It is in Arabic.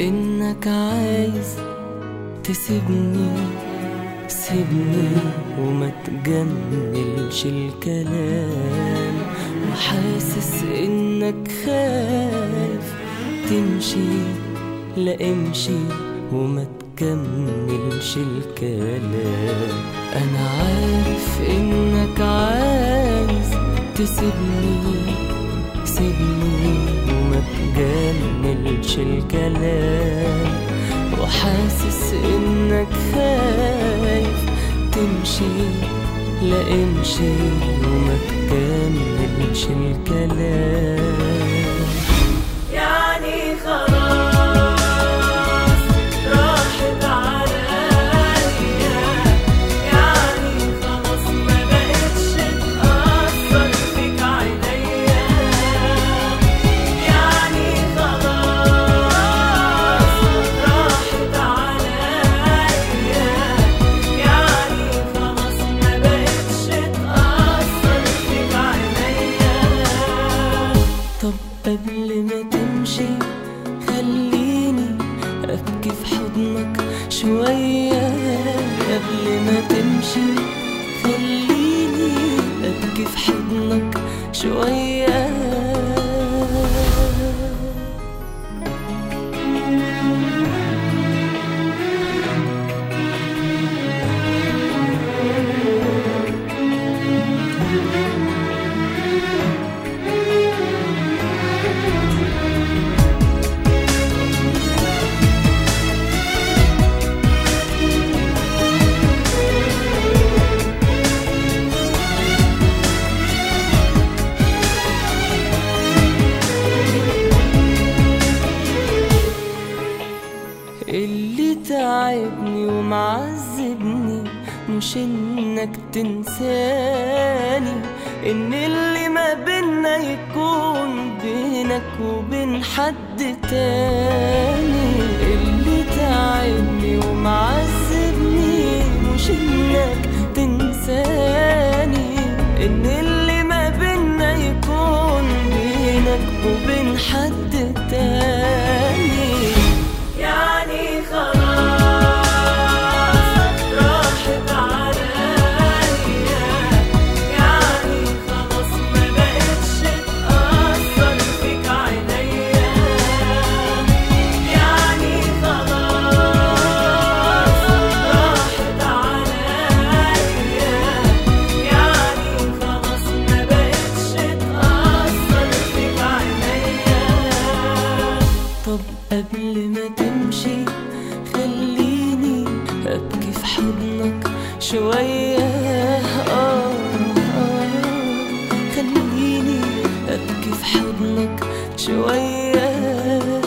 إنك عايز تسيبني سيبني وما تجملش الكلام. وحاسس إنك خايف تمشي لا امشي وما تكملش الكلام. أنا عارف إنك عايز تسيبني سيبني وما تجملش الكلام وحاسس إنك خايف تمشي لا امشي وما تكملش الكلام. قبل ما تمشي خليني أبكي في حضنك شوية. قبل ما تمشي مش إنك تنساني إن اللي ما بينا يكون بينك وبين حد تاني. اللي تعبني ومعذبني مش إنك تنساني إن اللي ما بينا يكون بينك وبين طب قبل ما تمشي خليني أبكي في حضنك شوية. آه آه خليني أبكي في حضنك شوية.